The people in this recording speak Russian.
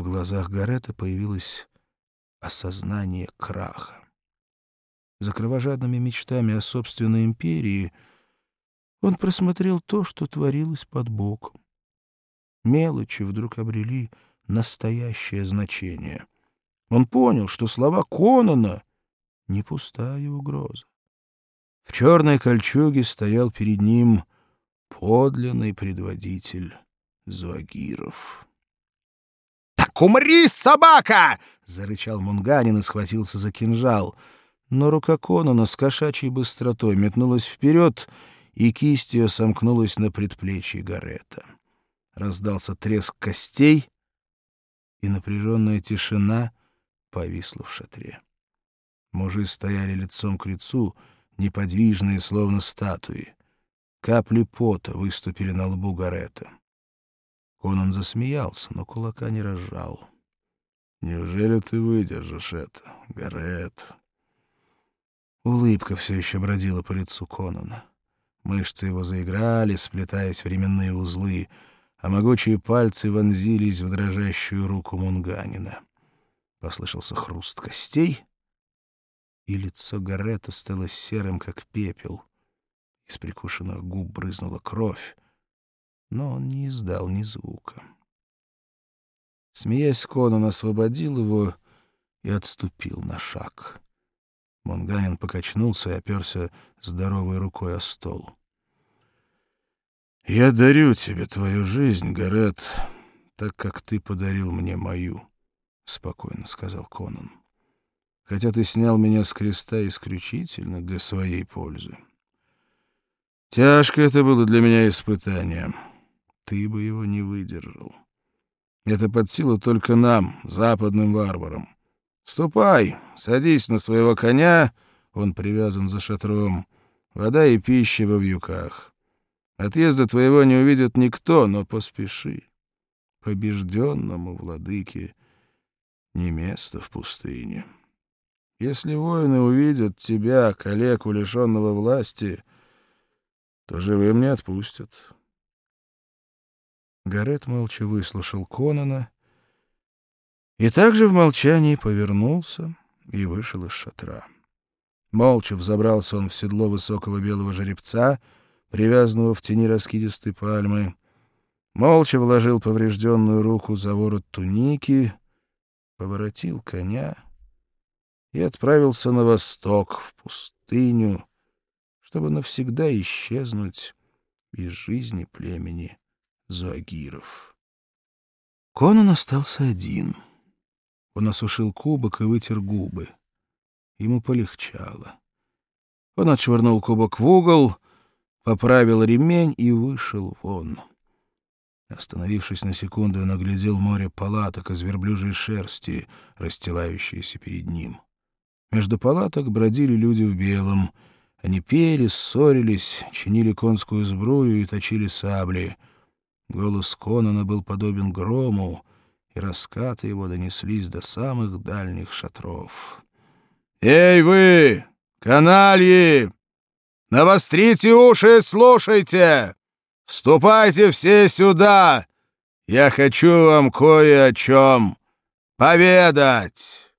В глазах Гарета появилось осознание краха. За кровожадными мечтами о собственной империи он просмотрел то, что творилось под боком. Мелочи вдруг обрели настоящее значение. Он понял, что слова Конона — не пустая угроза. В черной кольчуге стоял перед ним подлинный предводитель Зуагиров. «Так умри, собака!» — зарычал Мунганин и схватился за кинжал. Но рука Конона с кошачьей быстротой метнулась вперед, и кисть ее сомкнулась на предплечье Гарета. Раздался треск костей, и напряженная тишина повисла в шатре. Мужи стояли лицом к лицу, неподвижные, словно статуи. Капли пота выступили на лбу Гарета. Конан засмеялся, но кулака не разжал. «Неужели ты выдержишь это, Гарет?» Улыбка все еще бродила по лицу Конана. Мышцы его заиграли, сплетаясь временные узлы, а могучие пальцы вонзились в дрожащую руку Мунганина. Послышался хруст костей, и лицо Гарета стало серым, как пепел. Из прикушенных губ брызнула кровь, но он не издал ни звука. Смеясь, Конан освободил его и отступил на шаг. Монганин покачнулся и оперся здоровой рукой о стол. «Я дарю тебе твою жизнь, Гарет, так как ты подарил мне мою», — спокойно сказал Конан. «Хотя ты снял меня с креста исключительно для своей пользы. Тяжко это было для меня испытание. Ты бы его не выдержал. Это под силу только нам, западным варварам. Ступай, садись на своего коня, он привязан за шатром. Вода и пища во вьюках. Отъезда твоего не увидит никто, но поспеши. Побежденному владыке не место в пустыне. Если воины увидят тебя, калеку, лишенного власти, то живым не отпустят. Гарет молча выслушал Конона и также в молчании повернулся и вышел из шатра. Молча взобрался он в седло высокого белого жеребца, привязанного в тени раскидистой пальмы, молча вложил поврежденную руку за ворот туники, поворотил коня и отправился на восток, в пустыню, чтобы навсегда исчезнуть из жизни племени Зуагиров. Конан остался один — он осушил кубок и вытер губы. Ему полегчало. Он отшвырнул кубок в угол, поправил ремень и вышел вон. Остановившись на секунду, он оглядел море палаток из верблюжьей шерсти, расстилающиеся перед ним. Между палаток бродили люди в белом. Они пели, ссорились, чинили конскую сбрую и точили сабли. Голос Конана был подобен грому — и раскаты его донеслись до самых дальних шатров. «Эй вы, канальи! Навострите уши и слушайте! Ступайте все сюда! Я хочу вам кое о чем поведать!»